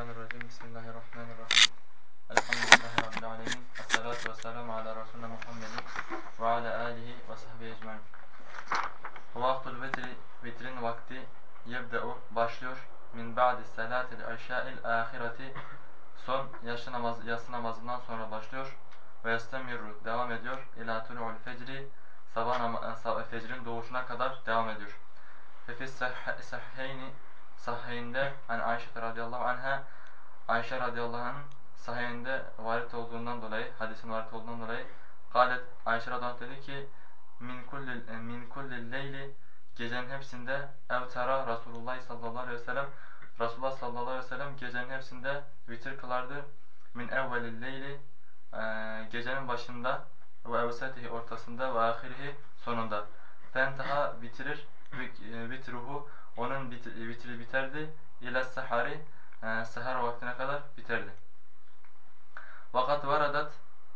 Euzubillahimineşşeytanirracim. Bismillahirrahmanirrahim. Elhamdülillahi Rabbil alemin. Esselatu vesselamu ala Resulüne Muhammedin ve ala alihi ve sahbihi ecmain. Vaktul vitri, vitrin vakti yebde'u, başlıyor. Min ba'di selatil eşya'il ahireti, son yatsı, namaz, yatsı namazından sonra başlıyor. Ve yestemirru, devam ediyor. İlâ tulu'ul fecri, sabah nama, fecrin doğuşuna kadar devam ediyor. Fefis sahheyni, sahihinde hani Ayşe radıyallahu anha Ayşe radıyallahu anh'ın sahihinde varit olduğundan dolayı, hadisin varit olduğundan dolayı galet Ayşe radıyallahu anh dedi ki min kulli min kulli leyli gecenin hepsinde evtera Resulullah sallallahu aleyhi ve sellem Resulullah sallallahu aleyhi ve sellem gecenin hepsinde vitir kılardı. Min evvelil leyli e, gecenin başında ve evsetihi ortasında ve ahirihi sonunda. Fentaha bitirir vitruhu onun vitri biterdi. İle sahari e, seher vaktine kadar biterdi. Vakat varadat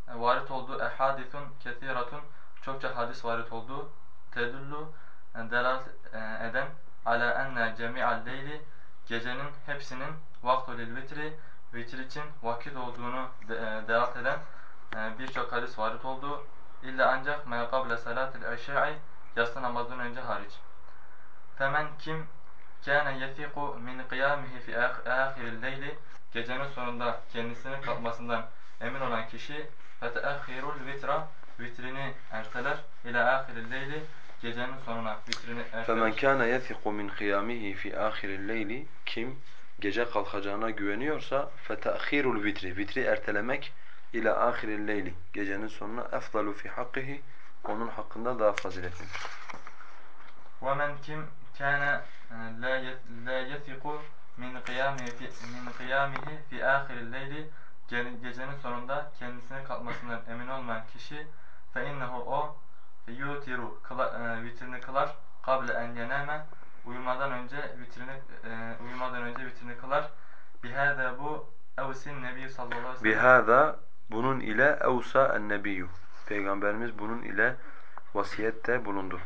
e, varit oldu ehadithun kethiratun çokça hadis varit oldu. Tedullu e, e, eden ala enne cemi'al leyli gecenin hepsinin vaktu lil vitri vitir için vakit olduğunu de, e, delalet eden e, birçok hadis varit oldu. İlla ancak me kable salatil eşya'i yatsı namazından önce hariç. Femen kim kâne yefiku min kıyamihi fi âhiril leyli gecenin sonunda kendisinin kalkmasından emin olan kişi feteahhirul vitra vitrini erteler ila ahiril leyli gecenin sonuna vitrini erteler. Femen kâne yefiku min kıyamihi fi âhiril leyli kim gece kalkacağına güveniyorsa feteahhirul vitri vitri ertelemek ila ahiril leyli gecenin sonuna efdalu fi hakkihi onun hakkında daha faziletlidir. وَمَنْ kim kana la yethiku min kıyamihi min kıyamihi fi ahiril leyli gecenin sonunda kendisine kalkmasından emin olmayan kişi fe innehu o yutiru vitrini kılar kable en yeneme uyumadan önce vitrini uyumadan önce vitrini kılar. bihada bu evsin nebi sallallahu aleyhi ve sellem bihada bunun ile evsa en nebiyyuh Peygamberimiz bunun ile vasiyette bulundu.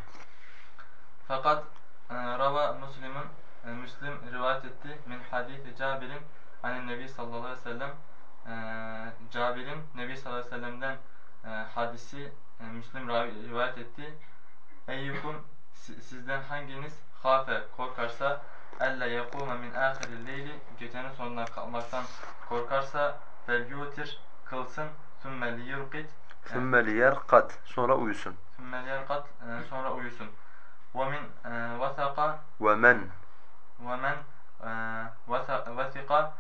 Fakat Rava Müslim'in e, Müslim rivayet etti. Min hadisi Cabir'in hani Nebi sallallahu aleyhi ve sellem. E, Cabir'in Nebi sallallahu aleyhi ve sellem'den e, hadisi Müslim rivayet etti. Eyyukum sizden hanginiz hafe korkarsa elle yekûme min âhiril leyli gecenin sonuna kalmaktan korkarsa fel yutir kılsın. Thumme liyurqit thumme liyerqat sonra uyusun. Thumme liyerqat sonra uyusun ومن وثق ومن ومن وثق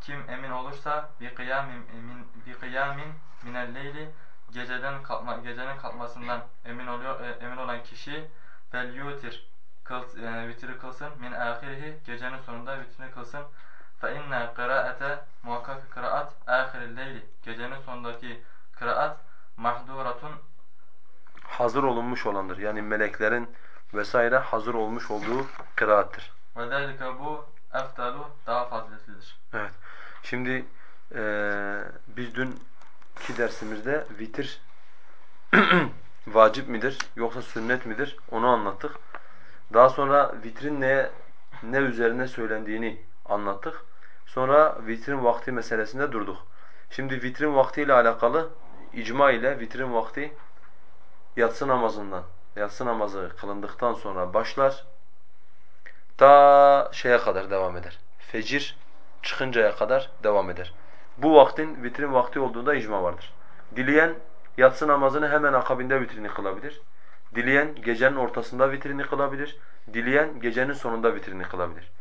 kim emin olursa bir kıyamin min bir kıyamin minel leyli geceden kalkma gecenin kalkmasından emin oluyor e, emin olan kişi fel yutir kıl, e, vitri kılsın min ahirihi gecenin sonunda vitrini kılsın fe inne kıraate muhakkak kıraat ahiril leyli gecenin sonundaki kıraat mahduratun hazır olunmuş olandır. Yani meleklerin vesaire hazır olmuş olduğu. Ve zelike bu eftalu daha faziletlidir. Evet. Şimdi e, biz dünkü dersimizde vitir vacip midir yoksa sünnet midir onu anlattık. Daha sonra vitrin ne ne üzerine söylendiğini anlattık. Sonra vitrin vakti meselesinde durduk. Şimdi vitrin vakti ile alakalı icma ile vitrin vakti yatsı namazından yatsı namazı kılındıktan sonra başlar. Ta şeye kadar devam eder. Fecir çıkıncaya kadar devam eder. Bu vaktin vitrin vakti olduğunda icma vardır. Dileyen yatsı namazını hemen akabinde vitrini kılabilir. Dileyen gecenin ortasında vitrini kılabilir. Dileyen gecenin sonunda vitrini kılabilir.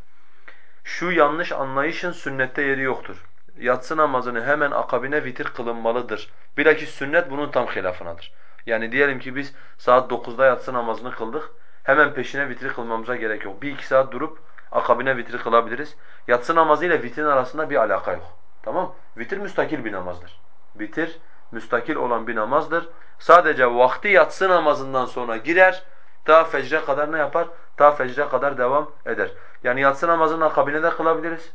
Şu yanlış anlayışın sünnette yeri yoktur. Yatsı namazını hemen akabine vitir kılınmalıdır. Bilakis sünnet bunun tam hilafınadır. Yani diyelim ki biz saat 9'da yatsı namazını kıldık. Hemen peşine vitri kılmamıza gerek yok. Bir iki saat durup akabine vitri kılabiliriz. Yatsı namazı ile vitrin arasında bir alaka yok. Tamam? Vitir müstakil bir namazdır. Vitir müstakil olan bir namazdır. Sadece vakti yatsı namazından sonra girer. Ta fecre kadar ne yapar? Ta fecre kadar devam eder. Yani yatsı namazının akabine de kılabiliriz.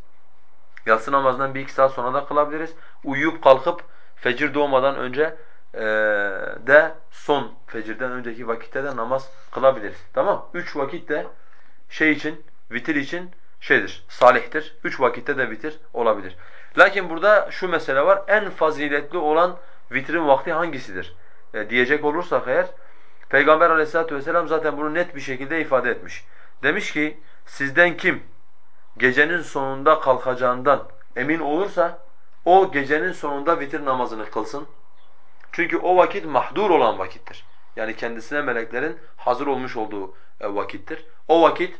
Yatsı namazından bir iki saat sonra da kılabiliriz. Uyuyup kalkıp fecir doğmadan önce de son fecirden önceki vakitte de namaz kılabiliriz. Tamam? Üç vakit de şey için, vitir için şeydir, salihtir. Üç vakitte de vitir olabilir. Lakin burada şu mesele var, en faziletli olan vitrin vakti hangisidir? E, diyecek olursak eğer, Peygamber aleyhissalatu vesselam zaten bunu net bir şekilde ifade etmiş. Demiş ki, sizden kim gecenin sonunda kalkacağından emin olursa, o gecenin sonunda vitir namazını kılsın. Çünkü o vakit mahdur olan vakittir. Yani kendisine meleklerin hazır olmuş olduğu e, vakittir. O vakit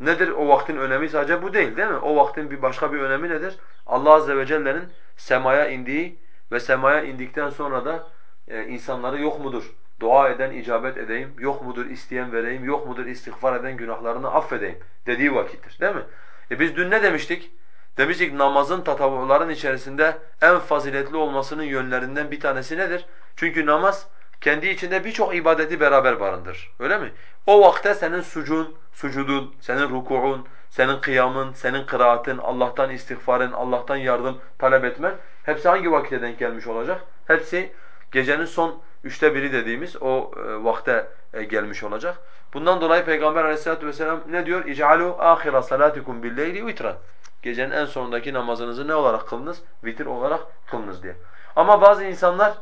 nedir o vaktin önemi sadece bu değil değil mi? O vaktin bir başka bir önemi nedir? Allah azze ve celle'nin semaya indiği ve semaya indikten sonra da e, insanları yok mudur? Dua eden icabet edeyim, yok mudur isteyen vereyim, yok mudur istiğfar eden günahlarını affedeyim dediği vakittir değil mi? E biz dün ne demiştik? Demiştik namazın tatavvurların içerisinde en faziletli olmasının yönlerinden bir tanesi nedir? Çünkü namaz kendi içinde birçok ibadeti beraber barındırır. Öyle mi? O vakte senin sucun, sucudun, senin rukuun, senin kıyamın, senin kıraatın, Allah'tan istiğfarın, Allah'tan yardım talep etmen hepsi hangi vakite denk gelmiş olacak? Hepsi gecenin son üçte biri dediğimiz o e, vakte e, gelmiş olacak. Bundan dolayı Peygamber aleyhissalatu vesselam ne diyor? اِجْعَلُوا آخِرَ صَلَاتِكُمْ بِالْلَيْلِ وِتْرًا Gecenin en sonundaki namazınızı ne olarak kılınız? Vitir olarak kılınız diye. Ama bazı insanlar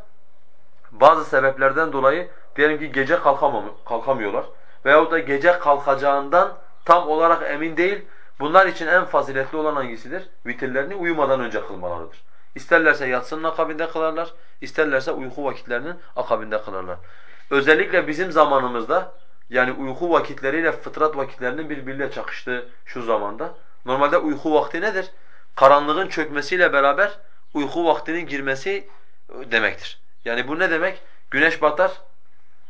bazı sebeplerden dolayı diyelim ki gece kalkamıyorlar veyahut da gece kalkacağından tam olarak emin değil. Bunlar için en faziletli olan hangisidir? Vitirlerini uyumadan önce kılmalarıdır. İsterlerse yatsının akabinde kılarlar, isterlerse uyku vakitlerinin akabinde kılarlar. Özellikle bizim zamanımızda yani uyku vakitleriyle fıtrat vakitlerinin birbiriyle çakıştığı şu zamanda normalde uyku vakti nedir? Karanlığın çökmesiyle beraber uyku vaktinin girmesi demektir. Yani bu ne demek? Güneş batar,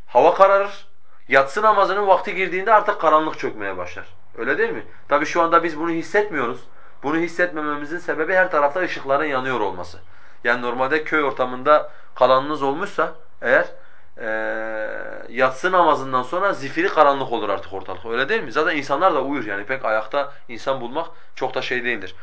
hava kararır, yatsı namazının vakti girdiğinde artık karanlık çökmeye başlar. Öyle değil mi? Tabii şu anda biz bunu hissetmiyoruz. Bunu hissetmememizin sebebi her tarafta ışıkların yanıyor olması. Yani normalde köy ortamında kalanınız olmuşsa eğer e, yatsı namazından sonra zifiri karanlık olur artık ortalık. Öyle değil mi? Zaten insanlar da uyur yani pek ayakta insan bulmak çok da şey değildir.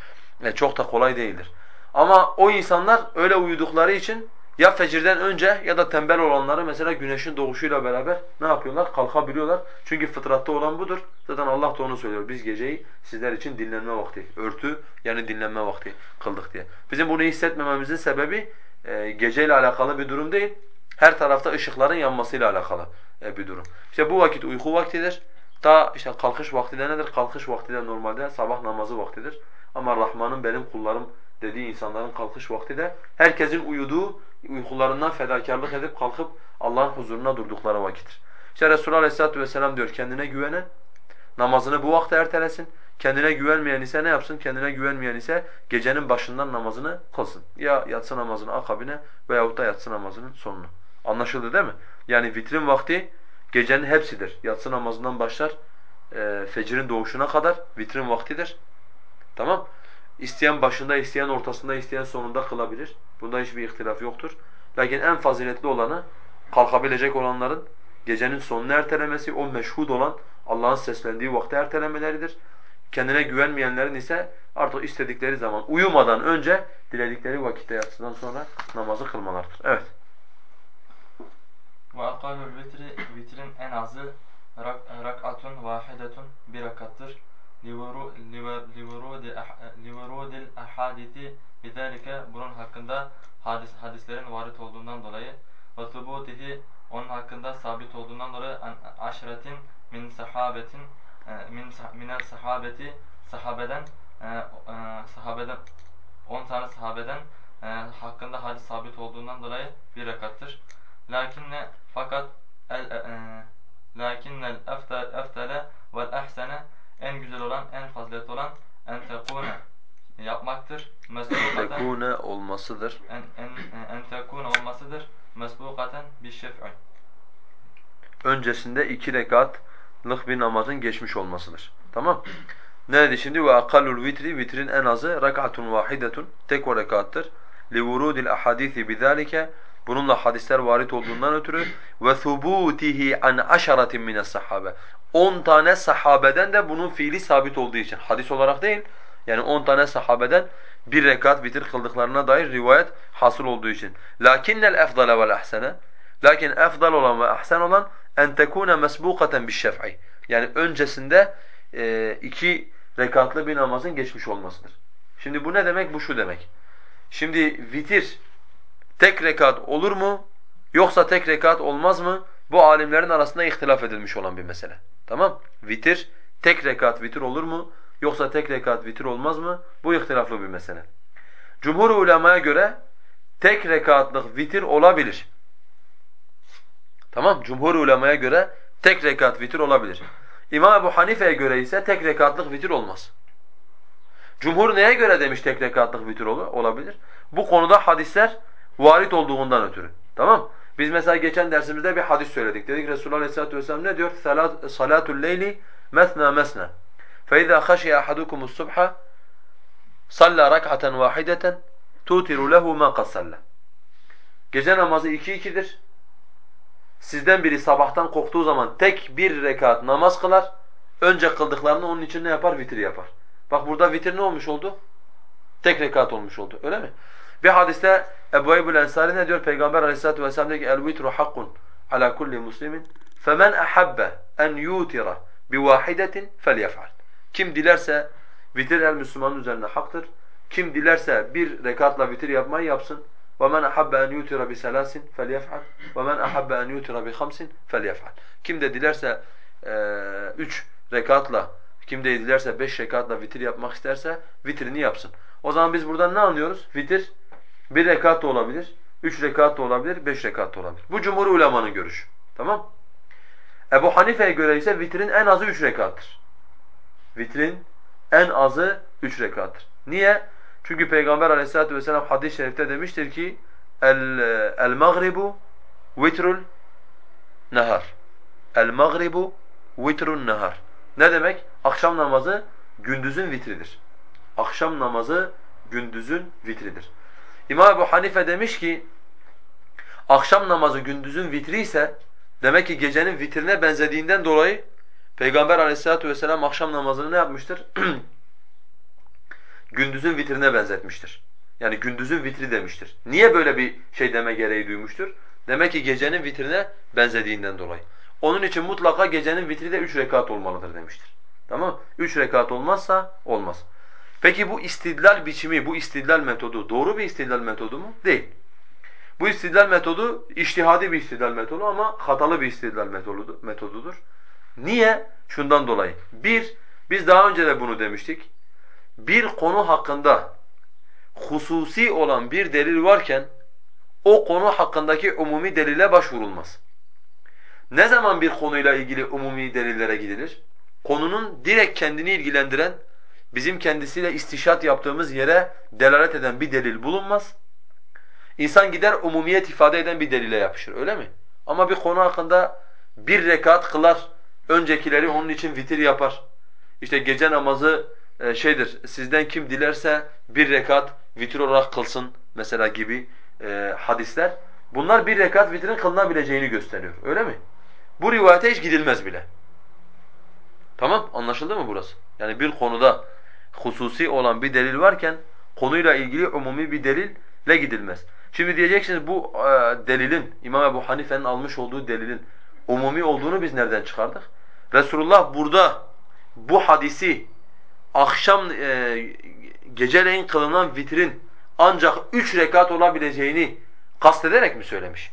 E, çok da kolay değildir. Ama o insanlar öyle uyudukları için ya fecirden önce ya da tembel olanları mesela güneşin doğuşuyla beraber ne yapıyorlar? Kalkabiliyorlar. Çünkü fıtratta olan budur. Zaten Allah da onu söylüyor. Biz geceyi sizler için dinlenme vakti, örtü yani dinlenme vakti kıldık diye. Bizim bunu hissetmememizin sebebi e, geceyle alakalı bir durum değil. Her tarafta ışıkların yanmasıyla alakalı e, bir durum. İşte bu vakit uyku vaktidir. Ta işte kalkış vakti de nedir? Kalkış vakti de normalde sabah namazı vaktidir. Ama Rahman'ın benim kullarım dediği insanların kalkış vakti de herkesin uyuduğu, uykularından fedakarlık edip kalkıp Allah'ın huzuruna durdukları vakittir. İşte Resulullah Aleyhisselatü Vesselam diyor kendine güvenen namazını bu vakte ertelesin. Kendine güvenmeyen ise ne yapsın? Kendine güvenmeyen ise gecenin başından namazını kılsın. Ya yatsı namazının akabine veyahut da yatsı namazının sonuna. Anlaşıldı değil mi? Yani vitrin vakti gecenin hepsidir. Yatsı namazından başlar, e, fecrin doğuşuna kadar vitrin vaktidir. Tamam? İsteyen başında, isteyen ortasında, isteyen sonunda kılabilir. Bunda hiçbir ihtilaf yoktur. Lakin en faziletli olanı kalkabilecek olanların gecenin sonunu ertelemesi, o meşhud olan Allah'ın seslendiği vakti ertelemeleridir. Kendine güvenmeyenlerin ise artık istedikleri zaman uyumadan önce diledikleri vakitte yatsıdan sonra namazı kılmalardır. Evet. Ve akalul vitri, vitrin en azı rak'atun vahidetun bir rakattır. Ah, liverudil ahadisi bizalike bunun hakkında hadis, hadislerin varit olduğundan dolayı ve subutihi onun hakkında sabit olduğundan dolayı aşretin min sahabetin e, min minel sahabeti sahabeden e, e, sahabeden 10 tane sahabeden hakkında hadis sabit olduğundan dolayı bir rekattır. Lakinne fakat el e, lakinnel eftele vel ehsene en güzel olan, en faziletli olan en tekune yapmaktır. Tekune olmasıdır. En, en, en tekune olmasıdır. Mesbukaten bir şef'i. Öncesinde iki rekatlık bir namazın geçmiş olmasıdır. Tamam? Ne dedi şimdi? Ve akallul vitri, vitrin en azı rak'atun vahidetun, tek o rekattır. لِوُرُودِ الْأَحَادِيثِ بِذَٰلِكَ Bununla hadisler varit olduğundan ötürü ve thubutihi an aşaratin mines sahabe. 10 tane sahabeden de bunun fiili sabit olduğu için hadis olarak değil yani 10 tane sahabeden bir rekat bitir kıldıklarına dair rivayet hasıl olduğu için. Lakinnel efdale vel ahsene lakin efdal olan ve ahsen olan en tekune mesbukaten bi'ş-şef'i. Yani öncesinde e, iki rekatlı bir namazın geçmiş olmasıdır. Şimdi bu ne demek? Bu şu demek. Şimdi vitir tek rekat olur mu yoksa tek rekat olmaz mı? Bu alimlerin arasında ihtilaf edilmiş olan bir mesele. Tamam? Vitir tek rekat vitir olur mu yoksa tek rekat vitir olmaz mı? Bu ihtilaflı bir mesele. Cumhur ulemaya göre tek rekatlık vitir olabilir. Tamam? Cumhur ulemaya göre tek rekat vitir olabilir. İmam Ebu Hanife'ye göre ise tek rekatlık vitir olmaz. Cumhur neye göre demiş tek rekatlık vitir olabilir? Bu konuda hadisler varit olduğundan ötürü. Tamam? Biz mesela geçen dersimizde bir hadis söyledik. Dedik Resulullah Aleyhisselatü Vesselam ne diyor? Salatul leyli mesna mesna. فَاِذَا خَشِيَ أَحَدُكُمُ الصُّبْحَ صَلَّى رَكْعَةً وَاحِدَةً تُوتِرُ لَهُ مَا قَدْ Gece namazı iki ikidir. Sizden biri sabahtan korktuğu zaman tek bir rekat namaz kılar. Önce kıldıklarını onun için ne yapar? Vitir yapar. Bak burada vitir ne olmuş oldu? Tek rekat olmuş oldu. Öyle mi? Bir hadiste Ebu Eyyubul Ensari ne diyor? Peygamber aleyhissalatu vesselam diyor ki el-vitru hakkun ala kulli muslimin femen ahabbe en yutira bi vahidetin felyef'al. Kim dilerse vitir her Müslümanın üzerine haktır. Kim dilerse bir rekatla vitir yapmayı yapsın. وَمَنْ أَحَبَّ أَنْ يُوتِرَ بِسَلَاسٍ فَلْيَفْعَلْ وَمَنْ أَحَبَّ أَنْ يُوتِرَ بِخَمْسٍ فَلْيَفْعَلْ Kim de dilerse e, üç rekatla, kim de dilerse beş rekatla vitir yapmak isterse vitrini yapsın. O zaman biz buradan ne anlıyoruz? Vitir bir rekat da olabilir, üç rekat da olabilir, beş rekat da olabilir. Bu cumhur ulemanın görüşü. Tamam? Ebu Hanife'ye göre ise vitrin en azı üç rekattır. Vitrin en azı üç rekattır. Niye? Çünkü Peygamber aleyhissalatu vesselam hadis-i şerifte demiştir ki el el vitrul nahar. El magribu vitrun nahar. Ne demek? Akşam namazı gündüzün vitridir. Akşam namazı gündüzün vitridir. İmam Ebu Hanife demiş ki akşam namazı gündüzün vitri ise demek ki gecenin vitrine benzediğinden dolayı Peygamber aleyhissalatu vesselam akşam namazını ne yapmıştır? gündüzün vitrine benzetmiştir. Yani gündüzün vitri demiştir. Niye böyle bir şey deme gereği duymuştur? Demek ki gecenin vitrine benzediğinden dolayı. Onun için mutlaka gecenin vitri de üç rekat olmalıdır demiştir. Tamam Üç rekat olmazsa olmaz. Peki bu istidlal biçimi, bu istidlal metodu doğru bir istidlal metodu mu? Değil. Bu istidlal metodu iştihadi bir istidlal metodu ama hatalı bir istidlal metodudur. Niye? Şundan dolayı. Bir, biz daha önce de bunu demiştik bir konu hakkında hususi olan bir delil varken o konu hakkındaki umumi delile başvurulmaz. Ne zaman bir konuyla ilgili umumi delillere gidilir? Konunun direkt kendini ilgilendiren, bizim kendisiyle istişat yaptığımız yere delalet eden bir delil bulunmaz. İnsan gider umumiyet ifade eden bir delile yapışır, öyle mi? Ama bir konu hakkında bir rekat kılar, öncekileri onun için vitir yapar. İşte gece namazı e, şeydir, sizden kim dilerse bir rekat vitir olarak kılsın mesela gibi e, hadisler. Bunlar bir rekat vitrin kılınabileceğini gösteriyor, öyle mi? Bu rivayete hiç gidilmez bile. Tamam, anlaşıldı mı burası? Yani bir konuda hususi olan bir delil varken konuyla ilgili umumi bir delille gidilmez. Şimdi diyeceksiniz bu e, delilin, İmam Ebu Hanife'nin almış olduğu delilin umumi olduğunu biz nereden çıkardık? Resulullah burada bu hadisi akşam e, geceleyin kılınan vitrin ancak üç rekat olabileceğini kastederek mi söylemiş?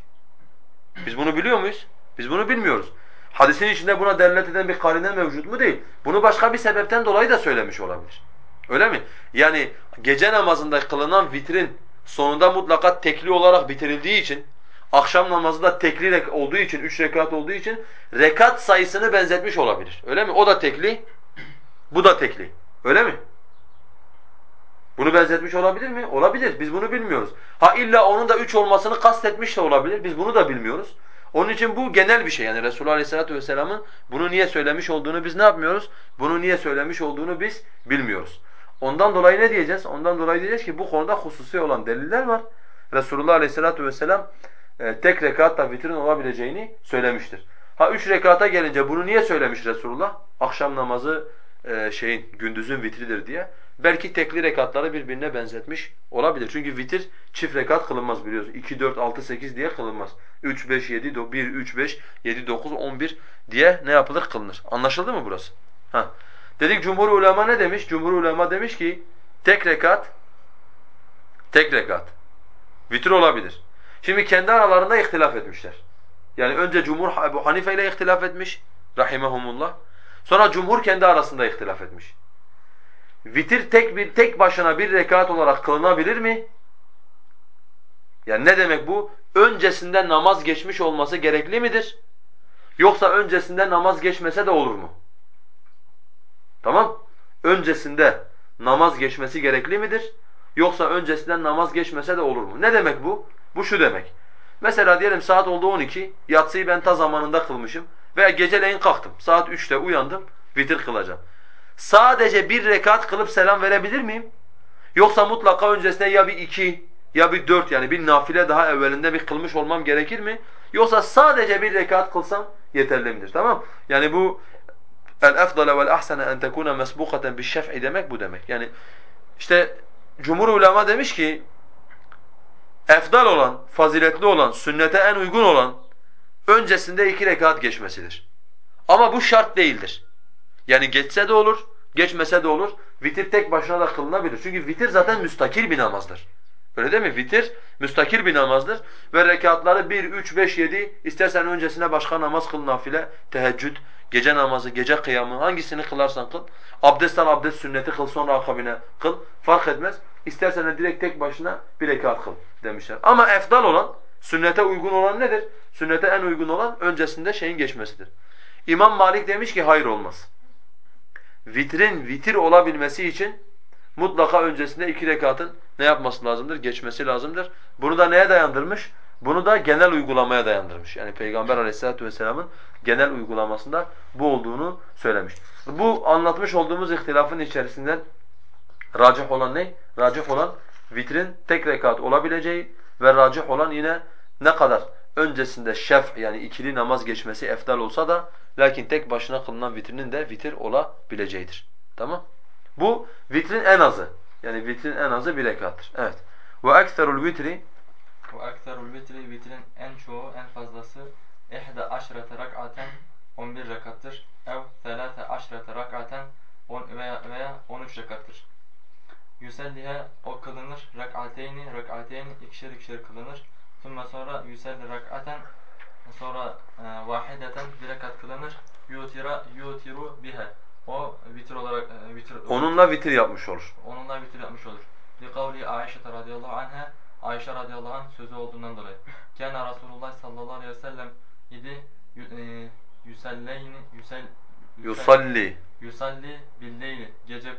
Biz bunu biliyor muyuz? Biz bunu bilmiyoruz. Hadisin içinde buna delalet eden bir karine mevcut mu değil. Bunu başka bir sebepten dolayı da söylemiş olabilir. Öyle mi? Yani gece namazında kılınan vitrin sonunda mutlaka tekli olarak bitirildiği için, akşam namazında tekli olduğu için, üç rekat olduğu için rekat sayısını benzetmiş olabilir. Öyle mi? O da tekli, bu da tekli. Öyle mi? Bunu benzetmiş olabilir mi? Olabilir. Biz bunu bilmiyoruz. Ha illa onun da üç olmasını kastetmiş de olabilir. Biz bunu da bilmiyoruz. Onun için bu genel bir şey. Yani Resulullah Aleyhisselatü Vesselam'ın bunu niye söylemiş olduğunu biz ne yapmıyoruz? Bunu niye söylemiş olduğunu biz bilmiyoruz. Ondan dolayı ne diyeceğiz? Ondan dolayı diyeceğiz ki bu konuda hususi olan deliller var. Resulullah Aleyhisselatü Vesselam e, tek rekatta vitrin olabileceğini söylemiştir. Ha üç rekata gelince bunu niye söylemiş Resulullah? Akşam namazı e, şeyin gündüzün vitridir diye. Belki tekli rekatları birbirine benzetmiş olabilir. Çünkü vitir çift rekat kılınmaz biliyorsun. 2 4 6 8 diye kılınmaz. 3 5 7 1 3 5 7 9 11 diye ne yapılır kılınır. Anlaşıldı mı burası? Ha. Dedik cumhur ulema ne demiş? Cumhur ulema demiş ki tek rekat tek rekat vitir olabilir. Şimdi kendi aralarında ihtilaf etmişler. Yani önce cumhur Ebu Hanife ile ihtilaf etmiş rahimehumullah. Sonra cumhur kendi arasında ihtilaf etmiş. Vitir tek bir tek başına bir rekat olarak kılınabilir mi? Yani ne demek bu? Öncesinde namaz geçmiş olması gerekli midir? Yoksa öncesinde namaz geçmese de olur mu? Tamam? Öncesinde namaz geçmesi gerekli midir? Yoksa öncesinden namaz geçmese de olur mu? Ne demek bu? Bu şu demek. Mesela diyelim saat oldu 12, yatsıyı ben ta zamanında kılmışım veya geceleyin kalktım. Saat 3'te uyandım, vitir kılacağım. Sadece bir rekat kılıp selam verebilir miyim? Yoksa mutlaka öncesinde ya bir iki ya bir dört yani bir nafile daha evvelinde bir kılmış olmam gerekir mi? Yoksa sadece bir rekat kılsam yeterli midir? Tamam? Yani bu el-efdale vel-ahsene en tekune mesbukaten bi'ş-şef'i demek bu demek. Yani işte cumhur ulema demiş ki efdal olan, faziletli olan, sünnete en uygun olan öncesinde iki rekat geçmesidir. Ama bu şart değildir. Yani geçse de olur, geçmese de olur. Vitir tek başına da kılınabilir. Çünkü vitir zaten müstakil bir namazdır. Öyle değil mi? Vitir müstakil bir namazdır ve rekatları 1, 3, 5, 7 istersen öncesine başka namaz kıl nafile, teheccüd, gece namazı, gece kıyamı hangisini kılarsan kıl. Abdest al, abdest sünneti kıl sonra akabine kıl. Fark etmez. İstersen de direkt tek başına bir rekat kıl demişler. Ama efdal olan, sünnete uygun olan nedir? Sünnete en uygun olan öncesinde şeyin geçmesidir. İmam Malik demiş ki hayır olmaz. Vitrin vitir olabilmesi için mutlaka öncesinde iki rekatın ne yapması lazımdır? Geçmesi lazımdır. Bunu da neye dayandırmış? Bunu da genel uygulamaya dayandırmış. Yani Peygamber aleyhissalatu vesselamın genel uygulamasında bu olduğunu söylemiş. Bu anlatmış olduğumuz ihtilafın içerisinden racih olan ne? Racih olan vitrin tek rekat olabileceği ve racih olan yine ne kadar öncesinde şef yani ikili namaz geçmesi efdal olsa da lakin tek başına kılınan vitrinin de vitir olabileceğidir. Tamam? Bu vitrin en azı. Yani vitrin en azı bir rekattır. Evet. Ve ekserul vitri Ve ekserul vitri vitrin en çoğu, en fazlası ihde aşrete rak'aten 11 rekattır. Ev selate aşrete rak'aten veya, veya 13 rekattır. Yüsellihe o kılınır. Rak'ateyni, rak'ateyni ikişer ikişer kılınır. Sonra sonra yüselli rak'aten sonra e, vahideten bir rekat kılınır. Yutira yutiru bihe. O vitir olarak e, vitir onunla vitir yapmış olur. onunla vitir yapmış olur. Li kavli Ayşe radıyallahu anha Ayşe radıyallahu anh sözü olduğundan dolayı. Kana Resulullah sallallahu aleyhi ve sellem idi e, yüselleyni yüsel Yusalli. yusalli billeyli gece e,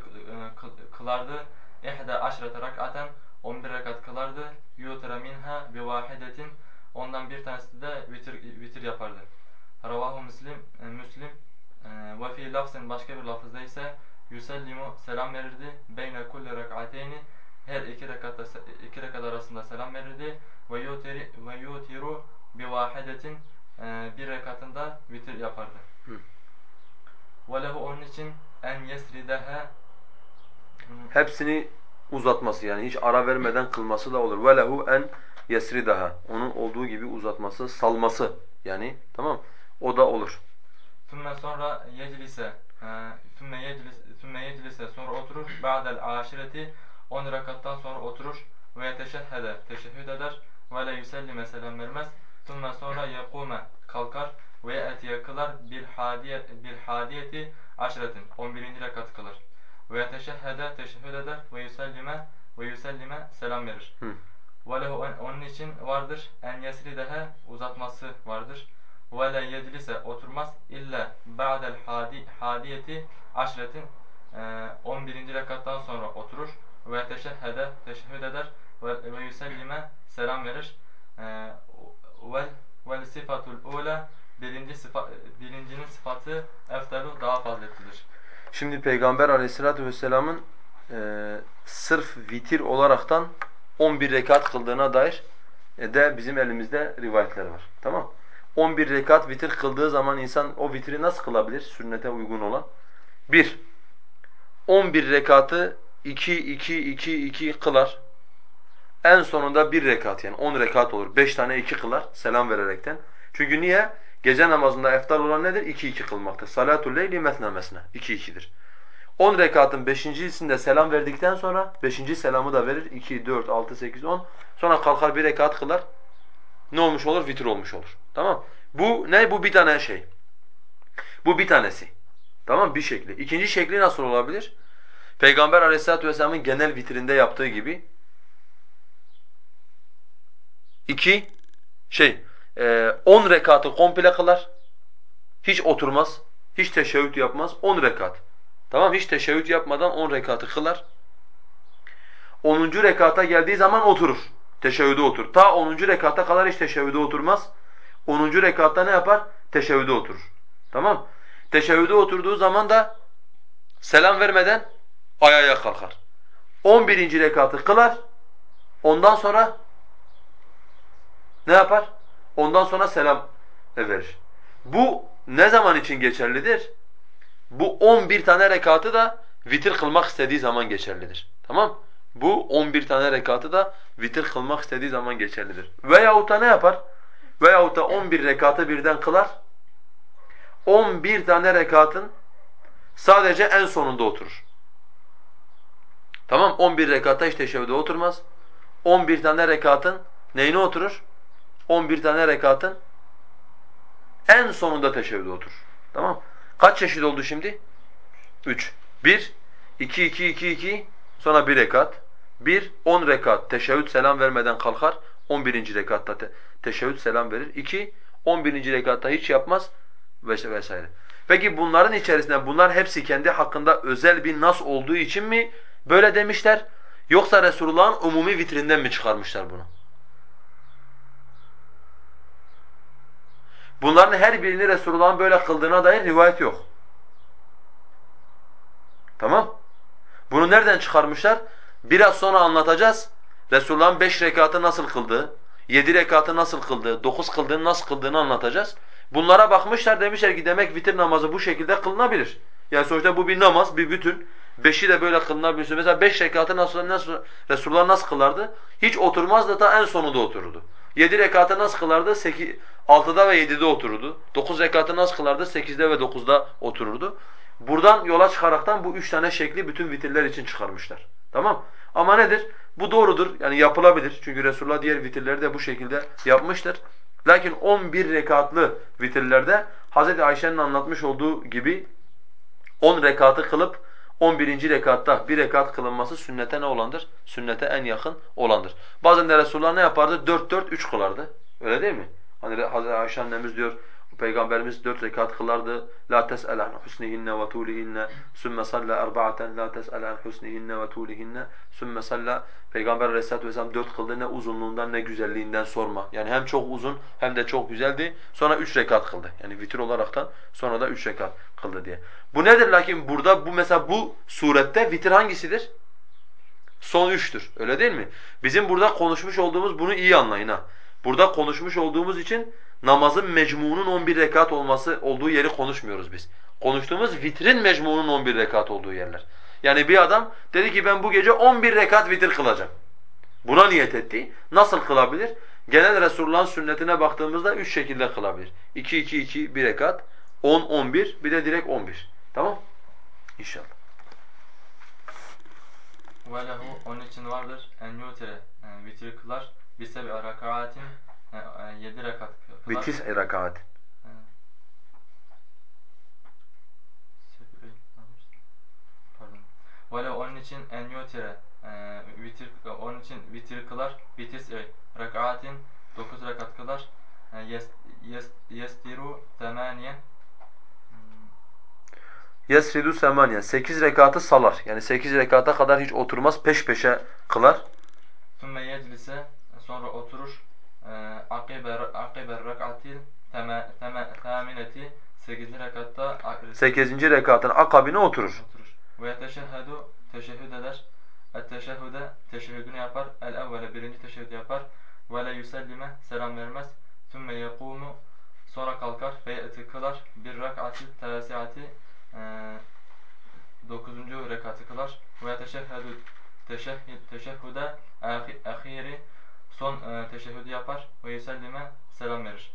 kı- kılardı ihde aşrete rak'aten 11 rekat kılardı yutra minha bi vahidetin ondan bir tanesi de vitir vitir yapardı. Ravahu Müslim e, Müslim e, ve fi lafzin başka bir lafızda ise yusellimu selam verirdi beyne kulli rek'ateyni her iki rekatta iki rekat arasında selam verirdi ve yutiri ve yutiru bi vahidetin e, bir rekatında vitir yapardı. Ve lehu onun için en yesrideha Hepsini uzatması yani hiç ara vermeden kılması da olur. Ve lehu en yesridaha. Onun olduğu gibi uzatması, salması yani tamam O da olur. Sümme sonra yeclise sümme yeclis sümme yeclise sonra oturur ba'del aşireti 10 rekattan sonra oturur ve yeteşehhede teşehhüd eder ve le yüsellime selam vermez. Sümme sonra yekume kalkar ve etiye kılar bir hadiyet bir hadiyeti aşretin 11. rekat kılar. Ve yeteşehhede teşehhüd eder ve yüsellime ve yüsellime selam verir. Hı. Ve lehu onun için vardır en yesridehe uzatması vardır. Ve le yeclise oturmaz illa ba'del hadi, hadiyeti aşretin e, 11. rekattan sonra oturur ve teşehhede teşehhüd eder ve, ve yüsellime selam verir. E, vel vel sifatul ula birinci sıfa, birincinin sıfatı eftalu daha faziletlidir. Şimdi Peygamber aleyhissalatu vesselamın e, sırf vitir olaraktan 11 rekat kıldığına dair e, de bizim elimizde rivayetler var. Tamam 11 rekat vitir kıldığı zaman insan o vitri nasıl kılabilir sünnete uygun olan? 1. 11 rekatı 2 2 2 2 kılar. En sonunda bir rekat yani 10 rekat olur. 5 tane 2 kılar selam vererekten. Çünkü niye? Gece namazında eftal olan nedir? 2 2 kılmaktır. Salatul leyli mesna mesna. 2 2'dir. 10 rekatın beşincisinde selam verdikten sonra beşinci selamı da verir. 2, 4, 6, 8, 10. Sonra kalkar bir rekat kılar. Ne olmuş olur? Vitir olmuş olur. Tamam Bu ne? Bu bir tane şey. Bu bir tanesi. Tamam Bir şekli. İkinci şekli nasıl olabilir? Peygamber aleyhissalatu vesselamın genel vitrinde yaptığı gibi. İki, şey, e, on rekatı komple kılar. Hiç oturmaz. Hiç teşebbüt yapmaz. On rekat. Tamam hiç teşebbüt yapmadan on rekatı kılar. Onuncu rekata geldiği zaman oturur. Teşebbüde otur. Ta onuncu rekata kadar hiç teşebbüde oturmaz. Onuncu rekatta ne yapar? Teşebbüde oturur. Tamam Teşebbüde oturduğu zaman da selam vermeden ayağa kalkar. On birinci rekatı kılar. Ondan sonra ne yapar? Ondan sonra selam verir. Bu ne zaman için geçerlidir? Bu 11 tane rekatı da vitir kılmak istediği zaman geçerlidir. Tamam? Bu 11 tane rekatı da vitir kılmak istediği zaman geçerlidir. Veyahut da ne yapar? Veyahut da 11 rekatı birden kılar. 11 tane rekatın sadece en sonunda oturur. Tamam 11 rekata hiç teşebbüde oturmaz. 11 tane rekatın neyine oturur? 11 tane rekatın en sonunda teşebbüde oturur. Tamam Kaç çeşit oldu şimdi? 3. 1, 2, 2, 2, 2, sonra 1 rekat. 1, 10 rekat teşebbüt selam vermeden kalkar. 11. rekatta te teşebbüt selam verir. 2, 11. rekatta hiç yapmaz vesaire. Peki bunların içerisinde bunlar hepsi kendi hakkında özel bir nas olduğu için mi böyle demişler? Yoksa Resulullah'ın umumi vitrinden mi çıkarmışlar bunu? Bunların her birini Resulullah'ın böyle kıldığına dair rivayet yok. Tamam? Bunu nereden çıkarmışlar? Biraz sonra anlatacağız. Resulullah'ın beş rekatı nasıl kıldığı, yedi rekatı nasıl kıldığı, dokuz kıldığını nasıl kıldığını anlatacağız. Bunlara bakmışlar demişler ki demek vitir namazı bu şekilde kılınabilir. Yani sonuçta bu bir namaz, bir bütün. Beşi de böyle kılınabilir. Mesela beş rekatı nasıl, nasıl Resulullah nasıl kılardı? Hiç oturmazdı ta en sonunda otururdu. Yedi rekatı nasıl kılardı? Sekiz, altıda ve yedide otururdu. Dokuz rekatı nasıl kılardı? Sekizde ve dokuzda otururdu. Buradan yola çıkaraktan bu üç tane şekli bütün vitirler için çıkarmışlar. Tamam? Ama nedir? Bu doğrudur. Yani yapılabilir. Çünkü Resulullah diğer vitirleri de bu şekilde yapmıştır. Lakin 11 rekatlı vitirlerde Hz. Ayşe'nin anlatmış olduğu gibi 10 rekatı kılıp 11. rekatta bir rekat kılınması sünnete ne olandır? Sünnete en yakın olandır. Bazen de Resulullah ne yapardı? 4-4-3 kılardı. Öyle değil mi? Hani Hz. Ayşe annemiz diyor Peygamberimiz dört rekat kılardı. La tes'el an husnihinne ve tulihinne sümme salla erba'aten la tes'el an husnihinne ve tulihinne sümme Peygamber Aleyhisselatü Vesselam dört kıldı ne uzunluğundan ne güzelliğinden sorma. Yani hem çok uzun hem de çok güzeldi. Sonra üç rekat kıldı. Yani vitir olaraktan sonra da üç rekat kıldı diye. Bu nedir lakin burada bu mesela bu surette vitir hangisidir? Son üçtür. Öyle değil mi? Bizim burada konuşmuş olduğumuz bunu iyi anlayın ha. Burada konuşmuş olduğumuz için namazın mecmuunun 11 rekat olması olduğu yeri konuşmuyoruz biz. Konuştuğumuz vitrin mecmuunun 11 rekat olduğu yerler. Yani bir adam dedi ki ben bu gece 11 rekat vitir kılacağım. Buna niyet etti. Nasıl kılabilir? Genel Resulullah'ın sünnetine baktığımızda üç şekilde kılabilir. 2 2 2 bir rekat, 10 11 bir de direkt 11. Tamam? İnşallah. Ve lehu onun için vardır en yutire yani vitir kılar bir sebi rakaatin 7 rekat kılar. Bitis rekat. Vele onun için en yutire e, vitir onun için vitir kılar bitis rekatin 9 rekat kılar e, yes, yes, yestiru temaniye yesridu semaniye. Sekiz rekatı salar. Yani sekiz rekata kadar hiç oturmaz. Peş peşe kılar. Sümme yeclise. Sonra oturur. E, Akiber rekatil temineti. Sekizinci rekatta. Sekizinci rekatın akabine oturur. Oturur Ve teşehhüdü. Teşehhüd eder. Etteşehhüde. Teşehhüdünü yapar. El evvele. Birinci teşehhüdü yapar. Ve le yüsellime. Selam vermez. Sümme yekumu. Sonra kalkar. Ve kılar. Bir rekati. Terasiati. 9. rekatı kılar. Ve teşehhedü teşehhüde ahiri son e, teşehhüdü yapar ve yesellime selam verir.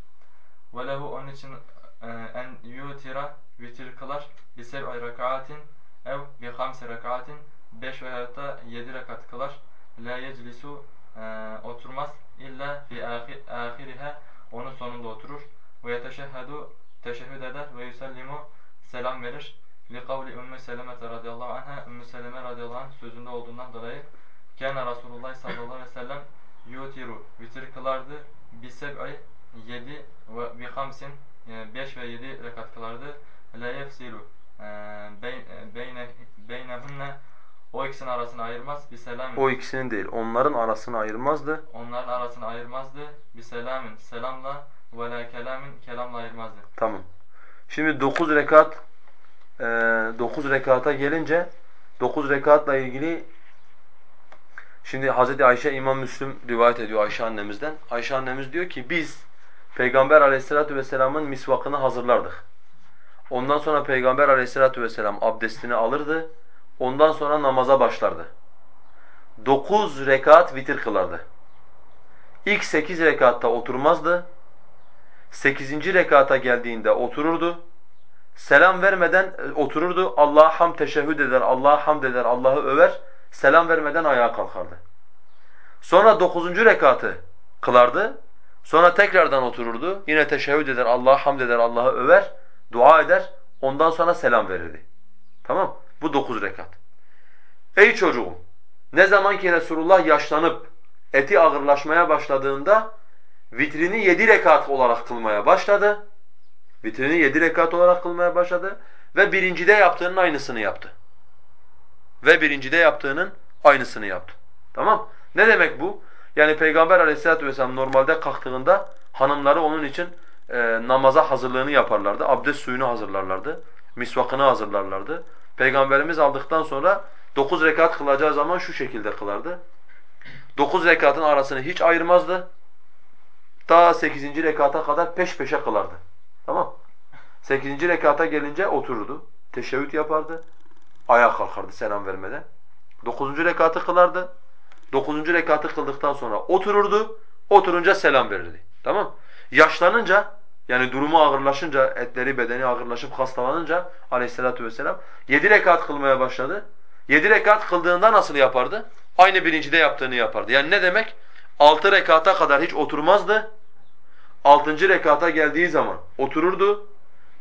Ve lehu onun için e, en yutira vitir kılar bi seb'i rekaatin ev bi hamsi rekaatin 5 veya da 7 rekat kılar. La yeclisu e, oturmaz illa fi ahirihe onun sonunda oturur. Ve yeteşehhedü teşehhüd eder ve yusellimu selam verir. Kavli Ümmü Seleme radıyallahu anha Ümmü Seleme radıyallahu anh sözünde olduğundan dolayı Kâne Resulullah sallallahu aleyhi ve sellem yutiru vitir kılardı bi seb'i 7 ve bi hamsin 5 ve 7 rekat kılardı. La yefsilu e, beyne beynehunne o ikisinin arasını ayırmaz. Bir selam. O ikisinin değil, onların arasını ayırmazdı. Onların arasını ayırmazdı. Bir selamın selamla ve la kelamin kelamla ayırmazdı. Tamam. Şimdi 9 rekat e, 9 rekata gelince 9 rekatla ilgili şimdi Hazreti Ayşe İmam Müslim rivayet ediyor Ayşe annemizden. Ayşe annemiz diyor ki biz Peygamber Aleyhisselatü vesselam'ın misvakını hazırlardık. Ondan sonra Peygamber Aleyhisselatü vesselam abdestini alırdı. Ondan sonra namaza başlardı. 9 rekat vitir kılardı. İlk 8 rekatta oturmazdı. 8. rekata geldiğinde otururdu. Selam vermeden e, otururdu. Allah'a ham teşehhüd eder, Allah'a hamd eder, Allah'ı över. Selam vermeden ayağa kalkardı. Sonra 9. rekatı kılardı. Sonra tekrardan otururdu. Yine teşehhüd eder, Allah'a hamd eder, Allah'ı över, dua eder. Ondan sonra selam verirdi. Tamam? Bu 9 rekat. Ey çocuğum! Ne zaman ki Resulullah yaşlanıp eti ağırlaşmaya başladığında vitrini yedi rekat olarak kılmaya başladı. Vitrini yedi rekat olarak kılmaya başladı ve birincide yaptığının aynısını yaptı. Ve birincide yaptığının aynısını yaptı. Tamam? Ne demek bu? Yani Peygamber aleyhissalatu vesselam normalde kalktığında hanımları onun için e, namaza hazırlığını yaparlardı. Abdest suyunu hazırlarlardı. Misvakını hazırlarlardı. Peygamberimiz aldıktan sonra dokuz rekat kılacağı zaman şu şekilde kılardı. Dokuz rekatın arasını hiç ayırmazdı. Ta sekizinci rekata kadar peş peşe kılardı. Tamam Sekizinci rekata gelince otururdu. Teşebbüt yapardı. Ayağa kalkardı selam vermeden. Dokuzuncu rekatı kılardı. Dokuzuncu rekatı kıldıktan sonra otururdu. Oturunca selam verirdi. Tamam Yaşlanınca yani durumu ağırlaşınca, etleri bedeni ağırlaşıp hastalanınca aleyhissalatu vesselam yedi rekat kılmaya başladı. Yedi rekat kıldığında nasıl yapardı? Aynı birincide yaptığını yapardı. Yani ne demek? Altı rekata kadar hiç oturmazdı. Altıncı rekata geldiği zaman otururdu,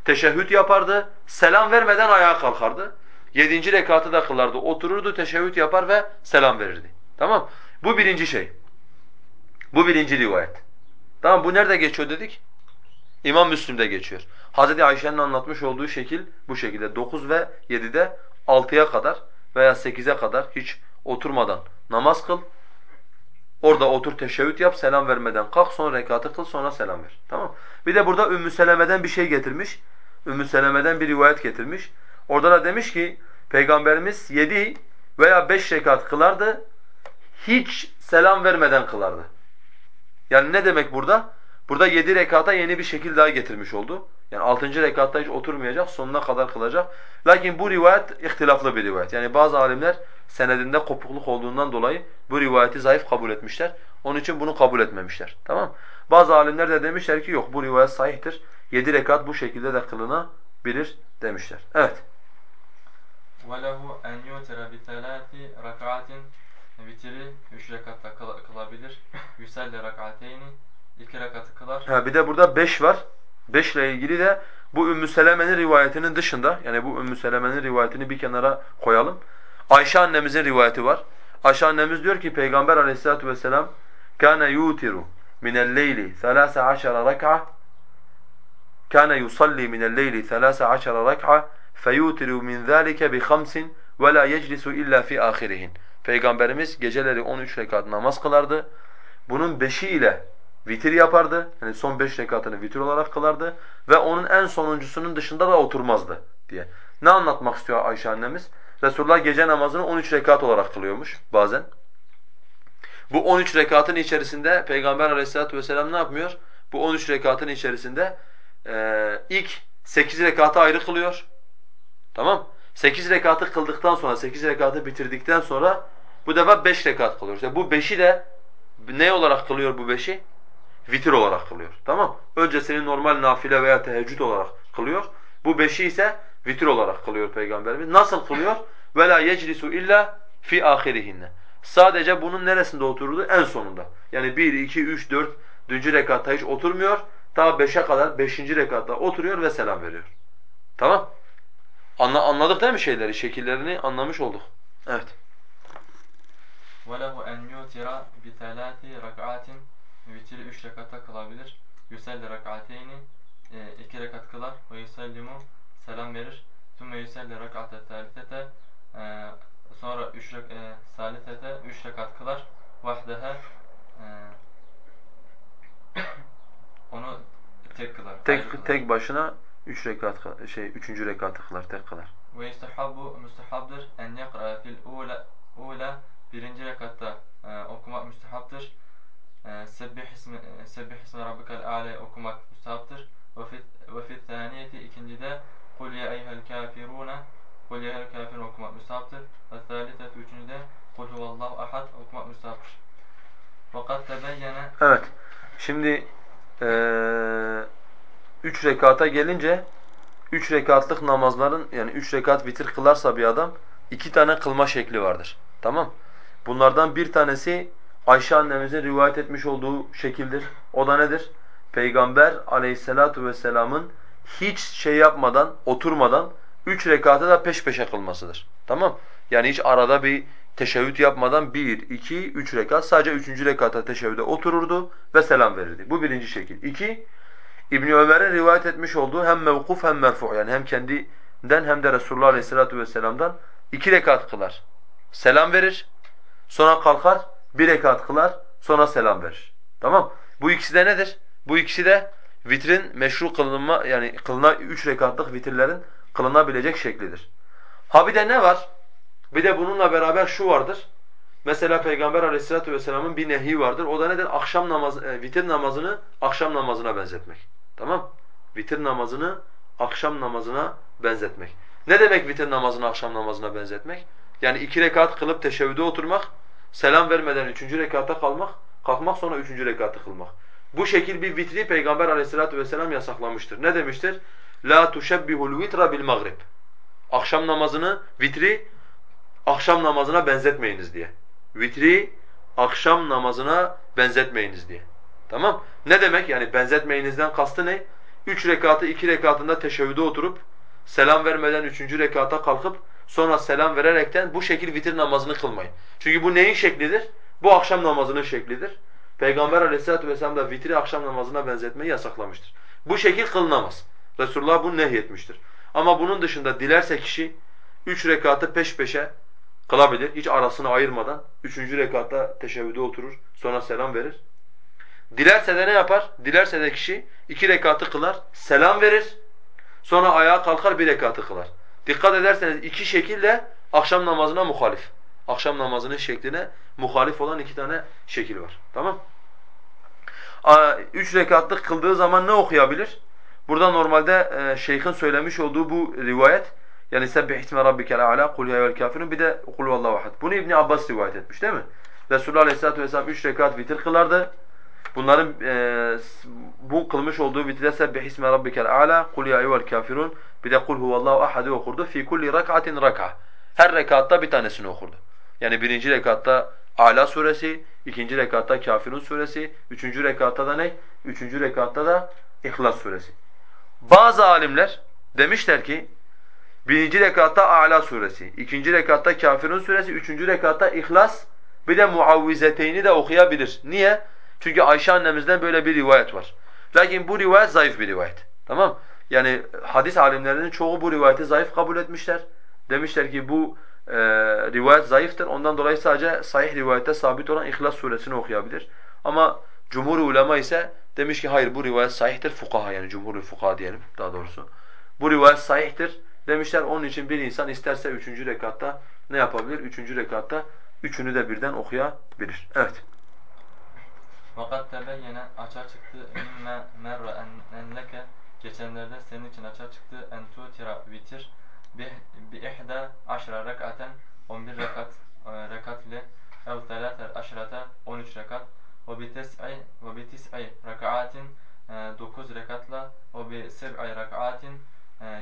teşehhüd yapardı, selam vermeden ayağa kalkardı. Yedinci rekatı da kılardı, otururdu, teşehhüd yapar ve selam verirdi. Tamam Bu birinci şey. Bu birinci rivayet. Tamam bu nerede geçiyor dedik? İmam Müslim'de geçiyor. Hazreti Ayşe'nin anlatmış olduğu şekil bu şekilde. 9 ve 7'de 6'ya kadar veya 8'e kadar hiç oturmadan namaz kıl. Orada otur teşebbüt yap, selam vermeden kalk, sonra rekatı kıl, sonra selam ver. Tamam Bir de burada Ümmü Seleme'den bir şey getirmiş. Ümmü Seleme'den bir rivayet getirmiş. Orada da demiş ki Peygamberimiz 7 veya 5 rekat kılardı, hiç selam vermeden kılardı. Yani ne demek burada? Burada yedi rekata yeni bir şekil daha getirmiş oldu. Yani altıncı rekatta hiç oturmayacak, sonuna kadar kılacak. Lakin bu rivayet ihtilaflı bir rivayet. Yani bazı alimler senedinde kopukluk olduğundan dolayı bu rivayeti zayıf kabul etmişler. Onun için bunu kabul etmemişler. Tamam Bazı alimler de demişler ki yok bu rivayet sahihtir. Yedi rekat bu şekilde de kılınabilir demişler. Evet. وَلَهُ اَنْ يُوتِرَ بِثَلَاثِ رَكَعَةٍ Vitiri üç rekatta kılabilir. Yüselle rakateyni iki rekatı kılar. Ha, bir de burada beş var. Beşle ilgili de bu Ümmü Seleme'nin rivayetinin dışında, yani bu Ümmü Seleme'nin rivayetini bir kenara koyalım. Ayşe annemizin rivayeti var. Ayşe annemiz diyor ki Peygamber aleyhissalatu vesselam kana yutiru min el-leyli 13 rak'a kana yusalli min el-leyli 13 rak'a feyutiru min zalika bi khamsin ve la yeclisu illa fi ahirihin. Peygamberimiz geceleri 13 rekat namaz kılardı. Bunun beşi ile vitir yapardı. Yani son beş rekatını vitir olarak kılardı. Ve onun en sonuncusunun dışında da oturmazdı diye. Ne anlatmak istiyor Ayşe annemiz? Resulullah gece namazını 13 rekat olarak kılıyormuş bazen. Bu 13 rekatın içerisinde Peygamber aleyhissalatu vesselam ne yapmıyor? Bu 13 rekatın içerisinde e, ilk 8 rekatı ayrı kılıyor. Tamam 8 rekatı kıldıktan sonra, 8 rekatı bitirdikten sonra bu defa 5 rekat kılıyor. İşte bu 5'i de ne olarak kılıyor bu 5'i? Vitir olarak kılıyor. Tamam Öncesini normal nafile veya teheccüd olarak kılıyor. Bu 5'i ise Vitir olarak kılıyor Peygamberimiz. Nasıl kılıyor? وَلَا يَجْلِسُ illa fi ahirihinne. Sadece bunun neresinde otururdu? En sonunda. Yani 1, 2, 3, 4 dünkü rekatta hiç oturmuyor. Ta 5'e kadar 5. rekatta oturuyor ve selam veriyor. Tamam? Anla, anladık değil mi şeyleri? Şekillerini anlamış olduk. Evet. وَلَهُ اَنْ يُوتِرَ بِثَلَاثِ رَكْعَاتٍ Vitiri üç rekatta kılabilir. Yüselli rak'ateyni e, iki rekat kılar ve yusellimu selam verir. Tümme yuselli rak'ate thalithete e, sonra üç e, salisete üç rekat kılar. Vahdeha e, onu tek kılar. Tek kılar. tek başına 3 rekat şey 3. rekatı kılar, tek kılar. Ve istihabbu müstehabdır en yakra fil ula ula birinci rekatta e, okumak müstehaptır. E, Sebbih ismi e, Sebbih ismi rabbikal a'la okumak müstehaptır. Ve fi ve fi thaniyeti ikincide Kul ya eyyuhel kafiruna Kul ya eyyuhel kafirun okumak müstehaptır. Ve thalithetu üçüncüde Kul huvallahu ahad okumak müstehaptır. Fakat tebeyyene Evet. Şimdi eee 3 rekata gelince 3 rekatlık namazların yani 3 rekat vitir kılarsa bir adam iki tane kılma şekli vardır. Tamam? Bunlardan bir tanesi Ayşe annemizin rivayet etmiş olduğu şekildir. O da nedir? Peygamber aleyhissalatu vesselamın hiç şey yapmadan, oturmadan 3 rekatı da peş peşe kılmasıdır. Tamam? Yani hiç arada bir teşehhüd yapmadan 1, 2, 3 rekat sadece 3. rekata teşehhüde otururdu ve selam verirdi. Bu birinci şekil. İki, İbn Ömer'in rivayet etmiş olduğu hem mevkuf hem merfu yani hem kendinden hem de Resulullah Aleyhissalatu vesselam'dan iki rekat kılar. Selam verir. Sonra kalkar bir rekat kılar. Sonra selam verir. Tamam? Bu ikisi de nedir? Bu ikisi de vitrin meşru kılınma yani kılına üç rekatlık vitirlerin kılınabilecek şeklidir. Ha bir de ne var? Bir de bununla beraber şu vardır. Mesela Peygamber Aleyhisselatü vesselam'ın bir nehi vardır. O da nedir? Akşam namazı, e, vitir namazını akşam namazına benzetmek. Tamam? Vitir namazını akşam namazına benzetmek. Ne demek vitir namazını akşam namazına benzetmek? Yani iki rekat kılıp teşehhüde oturmak, selam vermeden üçüncü rekata kalmak, kalkmak sonra üçüncü rekatı kılmak. Bu şekil bir vitri Peygamber Aleyhisselatü vesselam yasaklamıştır. Ne demiştir? La vitra bil maghrib. Akşam namazını, vitri akşam namazına benzetmeyiniz diye. Vitri akşam namazına benzetmeyiniz diye. Tamam? Ne demek? Yani benzetmeyinizden kastı ne? Üç rekatı iki rekatında teşehhüde oturup selam vermeden üçüncü rekata kalkıp sonra selam vererekten bu şekil vitir namazını kılmayın. Çünkü bu neyin şeklidir? Bu akşam namazının şeklidir. Peygamber aleyhissalatu vesselam da vitri akşam namazına benzetmeyi yasaklamıştır. Bu şekil kılınamaz. Resulullah bunu nehyetmiştir. Ama bunun dışında dilerse kişi üç rekatı peş peşe kılabilir. Hiç arasını ayırmadan. Üçüncü rekatta teşehhüde oturur. Sonra selam verir. Dilerse de ne yapar? Dilerse de kişi iki rekatı kılar, selam verir. Sonra ayağa kalkar bir rekatı kılar. Dikkat ederseniz iki şekilde akşam namazına muhalif. Akşam namazının şekline muhalif olan iki tane şekil var. Tamam? Üç rekatlık kıldığı zaman ne okuyabilir? Burada normalde e, şeyhin söylemiş olduğu bu rivayet yani sebbih isme rabbikel a'la kul ya kafirun bir de kul vallahu ahad. Bunu İbn Abbas rivayet etmiş değil mi? Resulullah Aleyhissalatu vesselam üç rekat vitir kılardı. Bunların e, bu kılmış olduğu vitrde sebbih isme rabbikel a'la kul ya eyyuhel kafirun bir de kul huvallahu ahad'ı okurdu. Fi kulli rak'atin rak'a. Her rekatta bir tanesini okurdu. Yani birinci rekatta Ala suresi, ikinci rekatta Kafirun suresi, üçüncü rekatta da ne? Üçüncü rekatta da İhlas suresi. Bazı alimler demişler ki birinci rekatta Ala suresi, ikinci rekatta Kafirun suresi, üçüncü rekatta İhlas bir de Muavvizeteyni de okuyabilir. Niye? Çünkü Ayşe annemizden böyle bir rivayet var. Lakin bu rivayet zayıf bir rivayet. Tamam? Yani hadis alimlerinin çoğu bu rivayeti zayıf kabul etmişler. Demişler ki bu e, rivayet zayıftır. Ondan dolayı sadece sahih rivayette sabit olan İhlas suresini okuyabilir. Ama cumhur ulema ise demiş ki hayır bu rivayet sahihtir. Fukaha yani cumhur fukaha diyelim daha doğrusu. Bu rivayet sahihtir. Demişler onun için bir insan isterse üçüncü rekatta ne yapabilir? Üçüncü rekatta üçünü de birden okuyabilir. Evet. Vakat tebeyyene açığa çıktı mimme merre en, enleke geçenlerde senin için açığa çıktı en tutira vitir bi ihda aşra rekaten 11 rekat e, rekat ile ev telâter aşrata 13 rekat ve bi tes'i ve bi tis'i rekaatin 9 rekatla ve bi seb'i rekaatin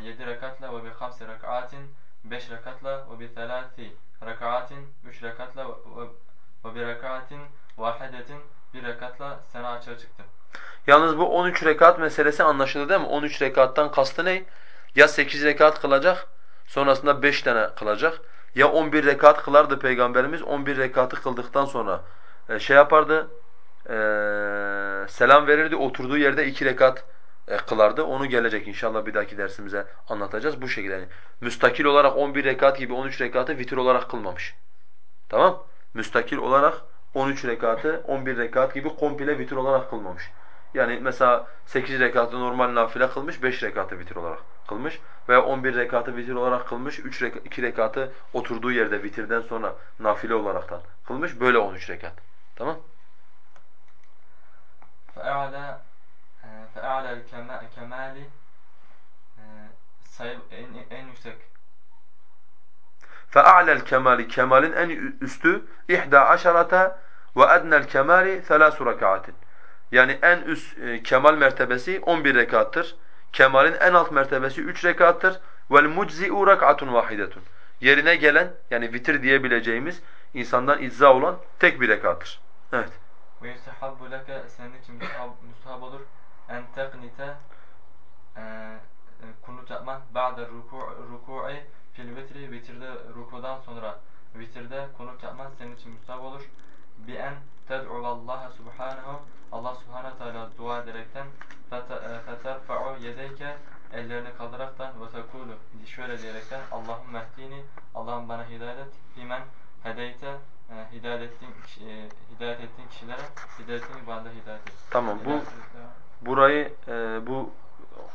7 e, rekatla ve bi hamsi rekaatin 5 e, rekatla ve bi telâti rekaatin 3 rekatla ve bi rekaatin vahidetin 1 rekatla sena açığa çıktı. Yalnız bu 13 rekat meselesi anlaşıldı değil mi? 13 rekattan kastı ne? Ya 8 rekat kılacak sonrasında 5 tane kılacak. Ya 11 rekat kılardı Peygamberimiz, 11 rekatı kıldıktan sonra e, şey yapardı, e, selam verirdi, oturduğu yerde 2 rekat e, kılardı. Onu gelecek inşallah bir dahaki dersimize anlatacağız. Bu şekilde yani müstakil olarak 11 rekat gibi 13 rekatı vitir olarak kılmamış. Tamam? Müstakil olarak 13 rekatı 11 rekat gibi komple vitir olarak kılmamış. Yani mesela 8 rekatı normal nafile kılmış, 5 rekatı vitir olarak kılmış veya 11 rekatı vitir olarak kılmış, 3 reka 2 rekatı oturduğu yerde vitirden sonra nafile olaraktan kılmış. Böyle 13 rekat. Tamam? فَاَعْلَى فَاَعْلَى الْكَمَالِ sayı en, en yüksek فَاَعْلَى الْكَمَالِ Kemalin en üstü اِحْدَى عَشَرَةَ وَاَدْنَى الْكَمَالِ ثَلَاسُ رَكَعَاتٍ Yani en üst e, kemal mertebesi 11 rekattır. Kemalin en alt mertebesi üç rekattır. Vel muczi'u rak'atun vahidetun. Yerine gelen yani vitir diyebileceğimiz insandan izza olan tek bir rekattır. Evet. Ve yustahabbu leke senin için müstahab olur. En teknite e, e, kunut yapman ba'de ruku'i fil vitri vitirde rukudan sonra vitirde kunut yapman senin için müstahab olur. Bi en ted'u vallaha subhanahu Allah subhanahu teala dua ederekten feterfa'u yedeyke ellerini kaldıraktan ve tekulu şöyle diyerekten Allahümme ehdini Allah'ım bana hidayet et fimen hedeyte e, hidayet ettiğin e, hidayet ettiğin kişilere hidayet ettiğin bana hidayet et. Tamam bu burayı e, bu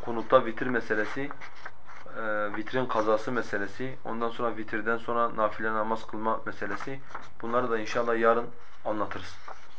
konutta vitir meselesi e, vitrin kazası meselesi, ondan sonra vitirden sonra nafile namaz kılma meselesi. Bunları da inşallah yarın anlatırız.